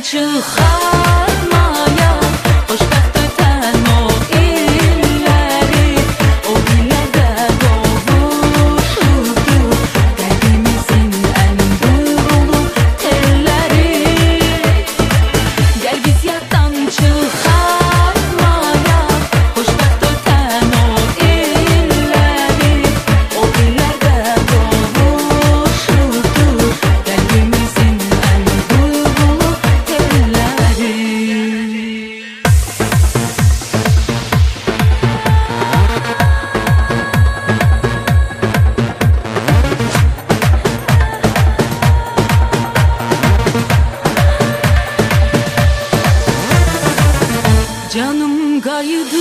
真好。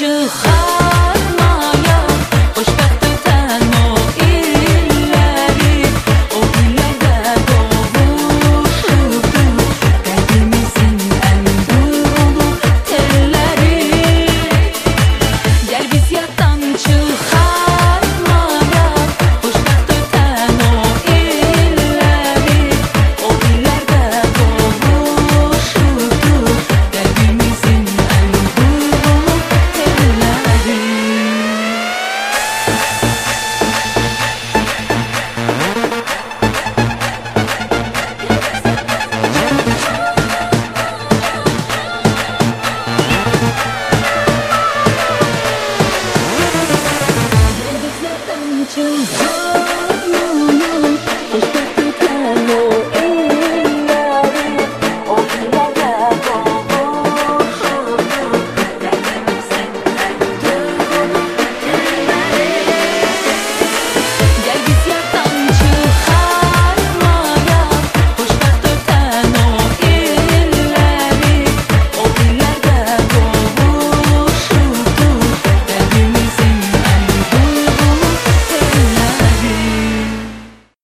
you heart